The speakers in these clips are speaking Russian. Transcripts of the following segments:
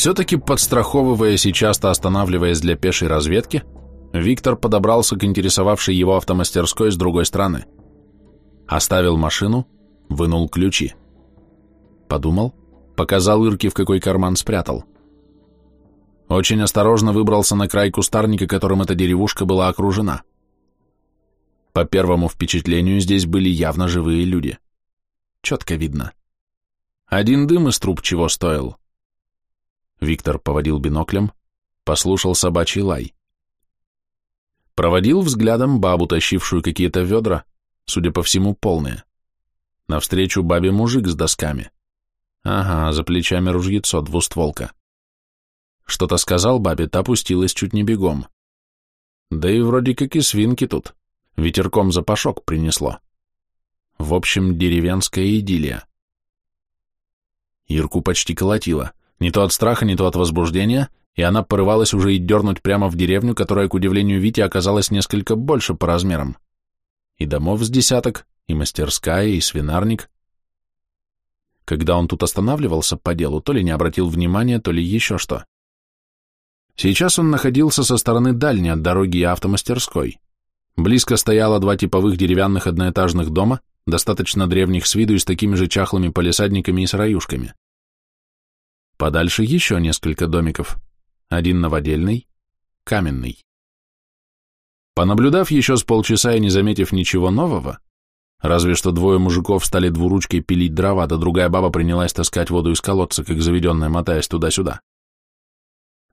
Все-таки подстраховываясь и часто останавливаясь для пешей разведки, Виктор подобрался к интересовавшей его автомастерской с другой стороны. Оставил машину, вынул ключи. Подумал, показал Ирке, в какой карман спрятал. Очень осторожно выбрался на край кустарника, которым эта деревушка была окружена. По первому впечатлению, здесь были явно живые люди. Четко видно. Один дым из труб чего стоил. Виктор поводил биноклем, послушал собачий лай. Проводил взглядом бабу, тащившую какие-то ведра, судя по всему, полные. Навстречу бабе мужик с досками. Ага, за плечами ружьецо, двустволка. Что-то сказал бабе, та пустилась чуть не бегом. Да и вроде как и свинки тут. Ветерком запашок принесло. В общем, деревенская идиллия. Ирку почти колотила. Не то от страха, не то от возбуждения, и она порывалась уже и дернуть прямо в деревню, которая, к удивлению Вити, оказалась несколько больше по размерам. И домов с десяток, и мастерская, и свинарник. Когда он тут останавливался по делу, то ли не обратил внимания, то ли еще что. Сейчас он находился со стороны дальней от дороги и автомастерской. Близко стояло два типовых деревянных одноэтажных дома, достаточно древних с виду и с такими же чахлыми полисадниками и сыроюшками. Подальше еще несколько домиков. Один новодельный, каменный. Понаблюдав еще с полчаса и не заметив ничего нового, разве что двое мужиков стали двуручкой пилить дрова, да другая баба принялась таскать воду из колодца, как заведенная, мотаясь туда-сюда.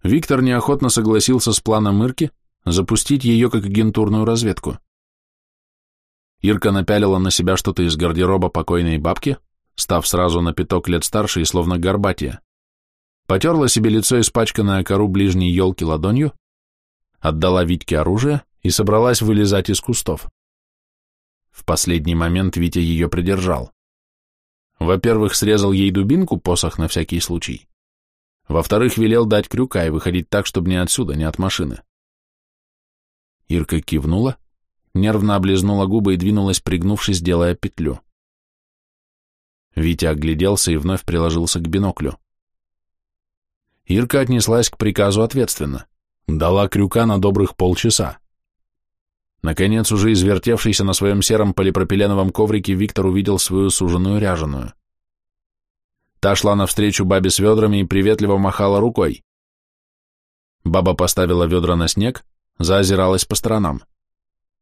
Виктор неохотно согласился с планом Ирки запустить ее как агентурную разведку. Ирка напялила на себя что-то из гардероба покойной бабки, став сразу на пяток лет старше и словно горбатия. Потерла себе лицо, испачканное кору ближней елки ладонью, отдала Витьке оружие и собралась вылезать из кустов. В последний момент Витя ее придержал. Во-первых, срезал ей дубинку, посох на всякий случай. Во-вторых, велел дать крюка и выходить так, чтобы не отсюда, не от машины. Ирка кивнула, нервно облизнула губы и двинулась, пригнувшись, делая петлю. Витя огляделся и вновь приложился к биноклю. Ирка отнеслась к приказу ответственно. Дала крюка на добрых полчаса. Наконец, уже извертевшийся на своем сером полипропиленовом коврике, Виктор увидел свою суженую ряженую. Та шла навстречу бабе с ведрами и приветливо махала рукой. Баба поставила ведра на снег, заозиралась по сторонам.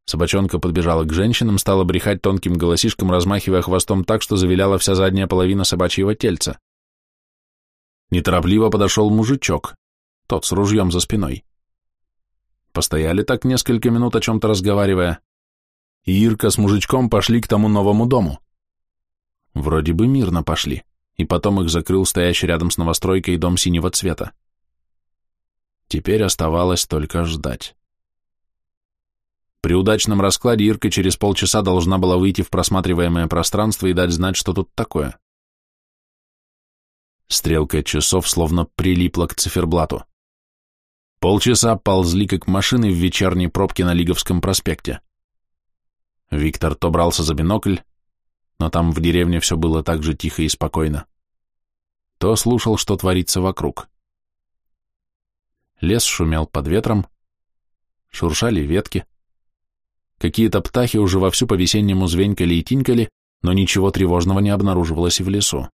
Собачонка подбежала к женщинам, стала брехать тонким голосишком, размахивая хвостом так, что завиляла вся задняя половина собачьего тельца. Неторопливо подошел мужичок, тот с ружьем за спиной. Постояли так несколько минут, о чем-то разговаривая, и Ирка с мужичком пошли к тому новому дому. Вроде бы мирно пошли, и потом их закрыл стоящий рядом с новостройкой дом синего цвета. Теперь оставалось только ждать. При удачном раскладе Ирка через полчаса должна была выйти в просматриваемое пространство и дать знать, что тут такое. Стрелка часов словно прилипла к циферблату. Полчаса ползли, как машины в вечерней пробке на Лиговском проспекте. Виктор то брался за бинокль, но там в деревне все было так же тихо и спокойно, то слушал, что творится вокруг. Лес шумел под ветром, шуршали ветки, Какие-то птахи уже вовсю по-весеннему звенькали и тинькали, но ничего тревожного не обнаруживалось и в лесу.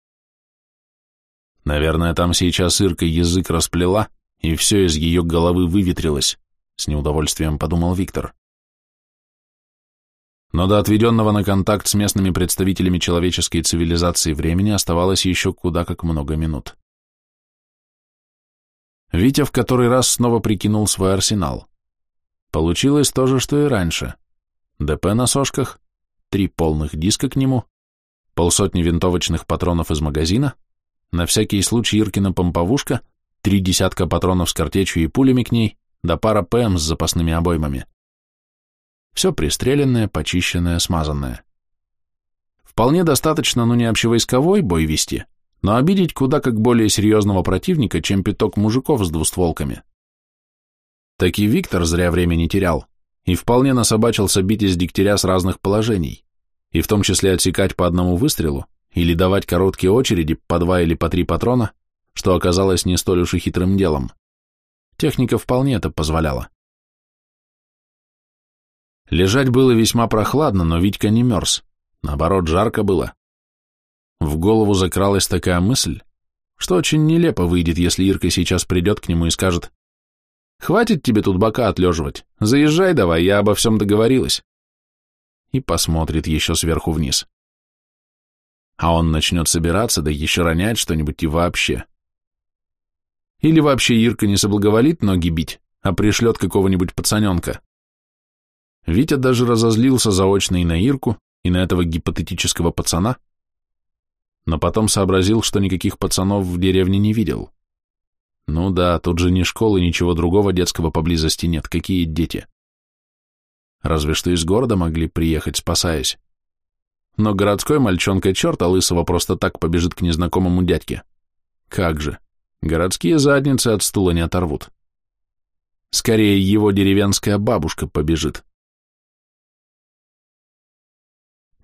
Наверное, там сейчас Ирка язык расплела, и все из ее головы выветрилось, с неудовольствием подумал Виктор. Но до отведенного на контакт с местными представителями человеческой цивилизации времени оставалось еще куда как много минут. Витя в который раз снова прикинул свой арсенал. Получилось то же, что и раньше. ДП на сошках, три полных диска к нему, полсотни винтовочных патронов из магазина, на всякий случай Иркина помповушка, три десятка патронов с картечью и пулями к ней, да пара ПМ с запасными обоймами. Все пристреленное, почищенное, смазанное. Вполне достаточно, ну не общевойсковой бой вести, но обидеть куда как более серьезного противника, чем пяток мужиков с двустволками. Так и Виктор зря времени терял и вполне насобачился бить из дегтяря с разных положений, и в том числе отсекать по одному выстрелу или давать короткие очереди по два или по три патрона, что оказалось не столь уж и хитрым делом. Техника вполне это позволяла. Лежать было весьма прохладно, но Витька не мерз. Наоборот, жарко было. В голову закралась такая мысль, что очень нелепо выйдет, если Ирка сейчас придет к нему и скажет «Хватит тебе тут бока отлеживать, заезжай давай, я обо всем договорилась». И посмотрит еще сверху вниз. А он начнет собираться, да еще ронять что-нибудь и вообще. Или вообще Ирка не соблаговолит ноги бить, а пришлет какого-нибудь пацаненка. Витя даже разозлился заочно и на Ирку, и на этого гипотетического пацана, но потом сообразил, что никаких пацанов в деревне не видел. Ну да, тут же ни школы, ничего другого детского поблизости нет, какие дети. Разве что из города могли приехать, спасаясь. Но городской мальчонка черта лысого просто так побежит к незнакомому дядьке. Как же, городские задницы от стула не оторвут. Скорее, его деревенская бабушка побежит.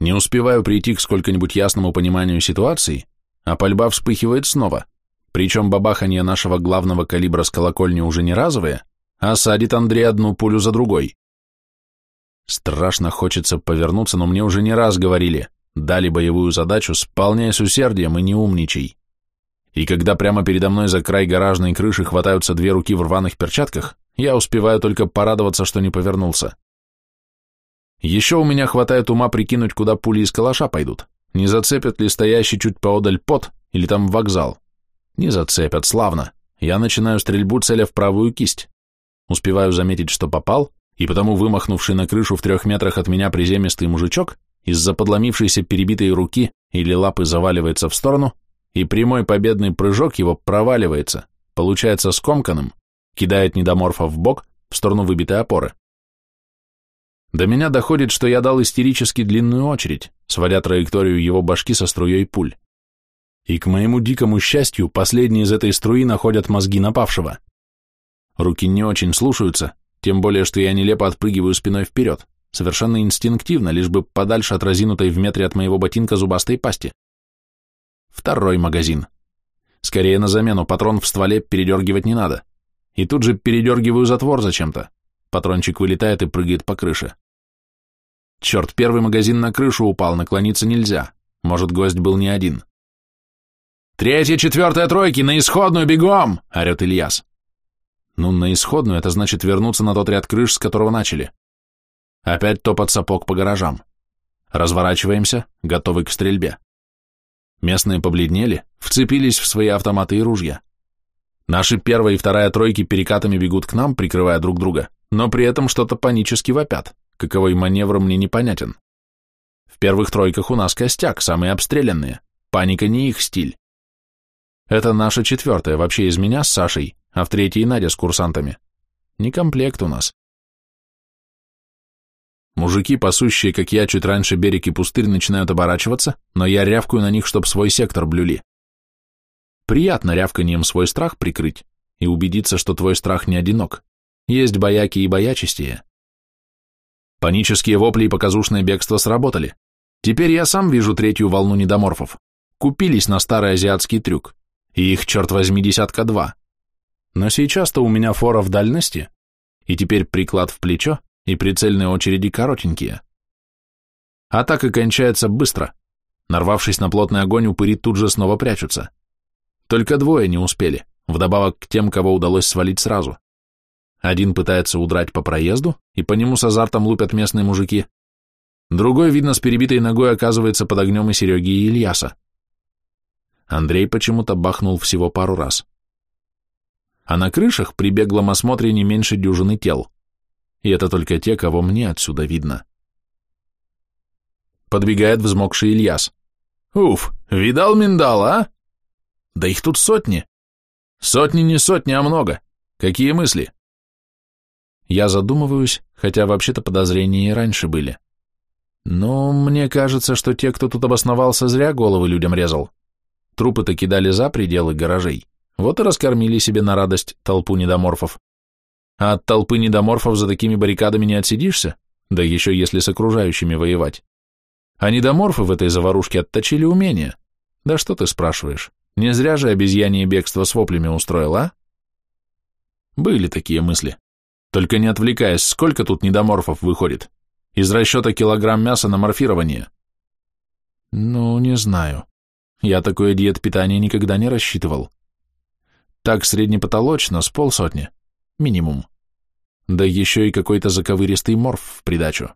Не успеваю прийти к сколько-нибудь ясному пониманию ситуации, а пальба вспыхивает снова, причем бабаханье нашего главного калибра с колокольни уже не разовое, а садит Андрей одну пулю за другой. Страшно хочется повернуться, но мне уже не раз говорили, дали боевую задачу, сполняй с усердием и не умничай. И когда прямо передо мной за край гаражной крыши хватаются две руки в рваных перчатках, я успеваю только порадоваться, что не повернулся. Еще у меня хватает ума прикинуть, куда пули из калаша пойдут. Не зацепят ли стоящий чуть поодаль пот или там вокзал? Не зацепят, славно. Я начинаю стрельбу, целя в правую кисть. Успеваю заметить, что попал, и потому вымахнувший на крышу в трех метрах от меня приземистый мужичок из-за подломившейся перебитой руки или лапы заваливается в сторону, и прямой победный прыжок его проваливается, получается скомканным, кидает недоморфа в бок в сторону выбитой опоры. До меня доходит, что я дал истерически длинную очередь, сводя траекторию его башки со струей пуль. И к моему дикому счастью, последние из этой струи находят мозги напавшего. Руки не очень слушаются, тем более, что я нелепо отпрыгиваю спиной вперед, совершенно инстинктивно, лишь бы подальше от разинутой в метре от моего ботинка зубастой пасти. Второй магазин. Скорее на замену, патрон в стволе передергивать не надо. И тут же передергиваю затвор зачем-то. Патрончик вылетает и прыгает по крыше. Черт, первый магазин на крышу упал, наклониться нельзя. Может, гость был не один. «Третья, четвертая тройки, на исходную, бегом!» — орет Ильяс. Ну, на исходную — это значит вернуться на тот ряд крыш, с которого начали. Опять топот сапог по гаражам. Разворачиваемся, готовы к стрельбе. Местные побледнели, вцепились в свои автоматы и ружья. Наши первая и вторая тройки перекатами бегут к нам, прикрывая друг друга, но при этом что-то панически вопят каковой маневр мне непонятен. В первых тройках у нас костяк, самые обстрелянные. Паника не их стиль. Это наша четвертая, вообще из меня с Сашей, а в третьей Надя с курсантами. Не комплект у нас. Мужики, пасущие, как я, чуть раньше берег и пустырь, начинают оборачиваться, но я рявкаю на них, чтоб свой сектор блюли. Приятно рявканием свой страх прикрыть и убедиться, что твой страх не одинок. Есть бояки и боячистее. Панические вопли и показушное бегство сработали. Теперь я сам вижу третью волну недоморфов. Купились на старый азиатский трюк. И их, черт возьми, десятка два. Но сейчас-то у меня фора в дальности, и теперь приклад в плечо, и прицельные очереди коротенькие. Атака кончается быстро. Нарвавшись на плотный огонь, упыри тут же снова прячутся. Только двое не успели, вдобавок к тем, кого удалось свалить сразу. Один пытается удрать по проезду, и по нему с азартом лупят местные мужики. Другой, видно, с перебитой ногой оказывается под огнем и Сереги и Ильяса. Андрей почему-то бахнул всего пару раз. А на крышах при беглом осмотре не меньше дюжины тел. И это только те, кого мне отсюда видно. Подбегает взмокший Ильяс. «Уф, видал миндал, а? Да их тут сотни. Сотни не сотни, а много. Какие мысли?» Я задумываюсь, хотя вообще-то подозрения и раньше были. Но мне кажется, что те, кто тут обосновался, зря головы людям резал. Трупы-то кидали за пределы гаражей. Вот и раскормили себе на радость толпу недоморфов. А от толпы недоморфов за такими баррикадами не отсидишься, да еще если с окружающими воевать. А недоморфы в этой заварушке отточили умения. Да что ты спрашиваешь? Не зря же обезьянье бегство с воплями устроил, а? Были такие мысли. Только не отвлекаясь, сколько тут недоморфов выходит? Из расчета килограмм мяса на морфирование. Ну, не знаю. Я такое диет питания никогда не рассчитывал. Так среднепотолочно, с полсотни. Минимум. Да еще и какой-то заковыристый морф в придачу.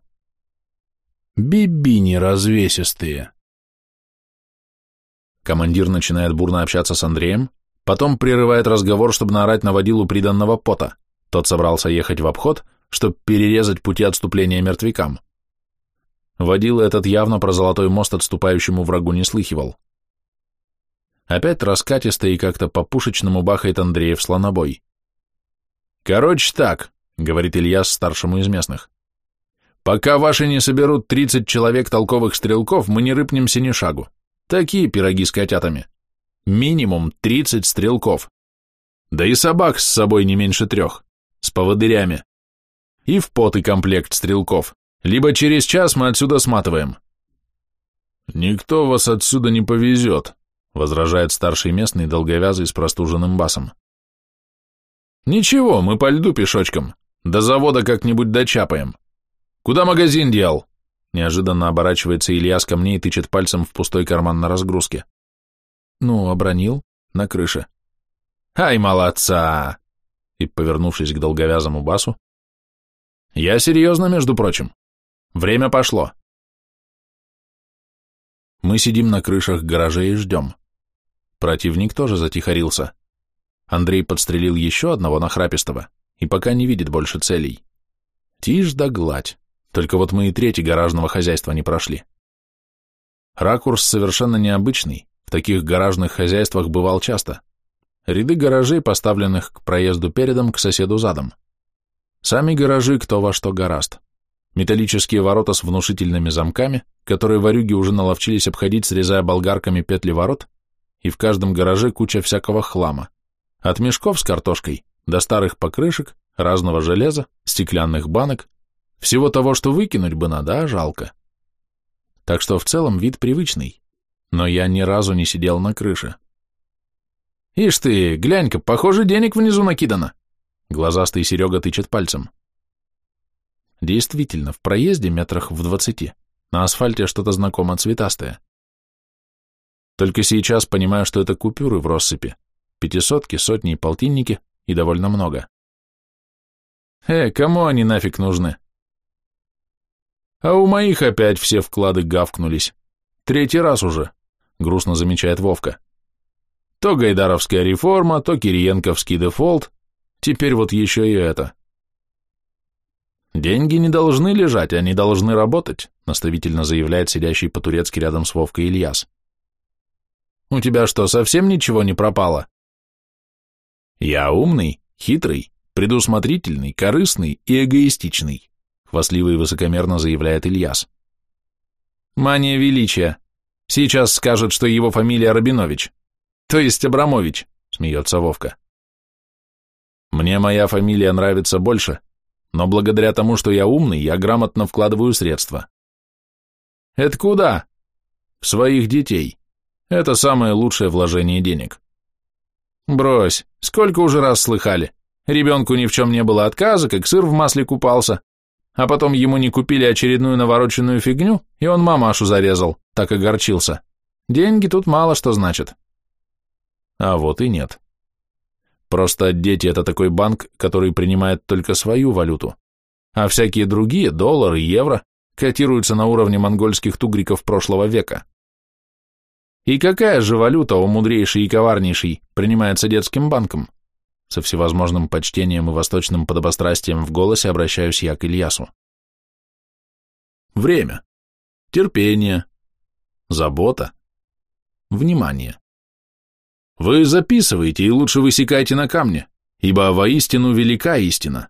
Бибини развесистые. Командир начинает бурно общаться с Андреем, потом прерывает разговор, чтобы наорать на водилу приданного пота. Тот собрался ехать в обход, чтобы перерезать пути отступления мертвякам. Водила этот явно про золотой мост отступающему врагу не слыхивал. Опять раскатисто и как-то по-пушечному бахает Андреев слонобой. «Короче так», — говорит Ильяс старшему из местных. «Пока ваши не соберут тридцать человек толковых стрелков, мы не рыпнемся ни шагу. Такие пироги с котятами. Минимум тридцать стрелков. Да и собак с собой не меньше трех, с поводырями. И в пот и комплект стрелков. Либо через час мы отсюда сматываем». «Никто вас отсюда не повезет», возражает старший местный, долговязый с простуженным басом. Ничего, мы по льду пешочком. До завода как-нибудь дочапаем. Куда магазин дел? Неожиданно оборачивается Ильяс ко мне и тычет пальцем в пустой карман на разгрузке. Ну, обронил, на крыше. Ай, молодца! И, повернувшись к долговязому басу, я серьезно, между прочим. Время пошло. Мы сидим на крышах гаражей и ждем. Противник тоже затихарился. Андрей подстрелил еще одного нахрапистого и пока не видит больше целей. Тишь да гладь. Только вот мы и третий гаражного хозяйства не прошли. Ракурс совершенно необычный, в таких гаражных хозяйствах бывал часто. Ряды гаражей, поставленных к проезду передом, к соседу задом. Сами гаражи кто во что гораст. Металлические ворота с внушительными замками, которые ворюги уже наловчились обходить, срезая болгарками петли ворот, и в каждом гараже куча всякого хлама. От мешков с картошкой до старых покрышек, разного железа, стеклянных банок, всего того, что выкинуть бы надо, а жалко. Так что в целом вид привычный, но я ни разу не сидел на крыше. «Ишь ты, глянь-ка, похоже, денег внизу накидано!» Глазастый Серега тычет пальцем. Действительно, в проезде метрах в двадцати, на асфальте что-то знакомо цветастое. Только сейчас понимаю, что это купюры в россыпи. Пятисотки, сотни и полтинники, и довольно много. Э, кому они нафиг нужны? А у моих опять все вклады гавкнулись. Третий раз уже, грустно замечает Вовка. То гайдаровская реформа, то кириенковский дефолт, теперь вот еще и это. Деньги не должны лежать, они должны работать, наставительно заявляет сидящий по-турецки рядом с Вовкой Ильяс. У тебя что, совсем ничего не пропало? Я умный, хитрый, предусмотрительный, корыстный и эгоистичный, хвастливо и высокомерно заявляет Ильяс. Мания величия. Сейчас скажет, что его фамилия Рабинович. То есть Абрамович, смеется Вовка. Мне моя фамилия нравится больше, но благодаря тому, что я умный, я грамотно вкладываю средства. Это куда? В своих детей. Это самое лучшее вложение денег. Брось, сколько уже раз слыхали. Ребенку ни в чем не было отказа, как сыр в масле купался. А потом ему не купили очередную навороченную фигню, и он мамашу зарезал, так огорчился. Деньги тут мало что значат. А вот и нет. Просто дети – это такой банк, который принимает только свою валюту, а всякие другие, доллары, евро, котируются на уровне монгольских тугриков прошлого века. И какая же валюта, о мудрейший и коварнейший, принимается детским банком? Со всевозможным почтением и восточным подобострастием в голосе обращаюсь я к Ильясу. Время. Терпение. Забота. Внимание. Вы записываете и лучше высекайте на камне, ибо воистину велика истина.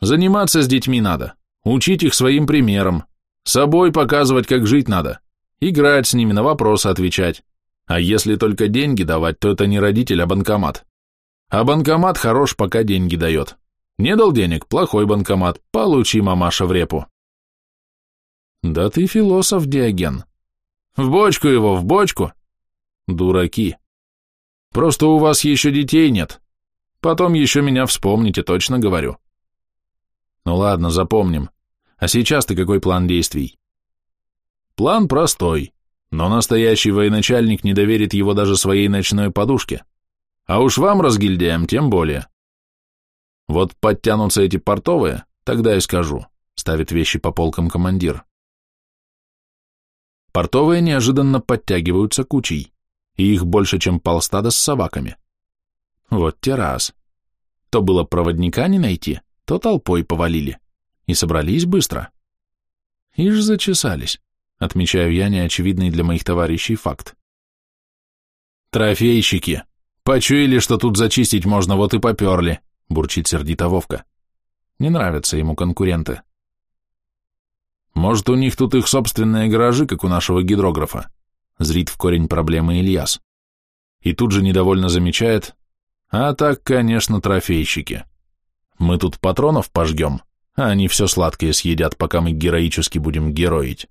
Заниматься с детьми надо, учить их своим примером, собой показывать, как жить надо. Играть с ними, на вопросы отвечать. А если только деньги давать, то это не родитель, а банкомат. А банкомат хорош, пока деньги дает. Не дал денег, плохой банкомат, получи, мамаша, в репу. Да ты философ, Диоген. В бочку его, в бочку. Дураки. Просто у вас еще детей нет. Потом еще меня вспомните, точно говорю. Ну ладно, запомним. А сейчас ты какой план действий? План простой, но настоящий военачальник не доверит его даже своей ночной подушке. А уж вам, разгильдяям, тем более. Вот подтянутся эти портовые, тогда и скажу, ставит вещи по полкам командир. Портовые неожиданно подтягиваются кучей, и их больше, чем полстада с собаками. Вот те раз. То было проводника не найти, то толпой повалили. И собрались быстро. Ишь зачесались, отмечаю я неочевидный для моих товарищей факт. Трофейщики! Почуяли, что тут зачистить можно, вот и поперли, бурчит сердито Вовка. Не нравятся ему конкуренты. Может, у них тут их собственные гаражи, как у нашего гидрографа? Зрит в корень проблемы Ильяс. И тут же недовольно замечает, а так, конечно, трофейщики. Мы тут патронов пожгем, а они все сладкое съедят, пока мы героически будем героить.